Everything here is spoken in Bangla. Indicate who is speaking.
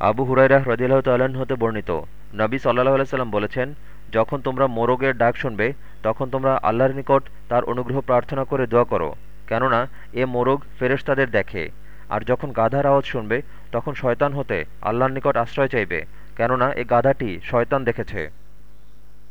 Speaker 1: আবু হুরাইরা হ্রদিল্লাহ তাল্লাহ্ন হতে বর্ণিত। নবী সাল্লাহ আলাইসাল্লাম বলেছেন, যখন তোমরা মোরগের ডাক শুনবে, তখন তোমরা আল্লাহর নিকট তার অনুগ্রহ প্রার্থনা করে দোয়া করো। কেননা, এ মোরগ ফেরেশতাদের দেখে। আর যখন গাধার আওয়াজ শুনবে, তখন শয়তান হতে আল্লাহর নিকট আশ্রয় চাইবে। কেননা, এ গাধাটি শয়তান দেখেছে।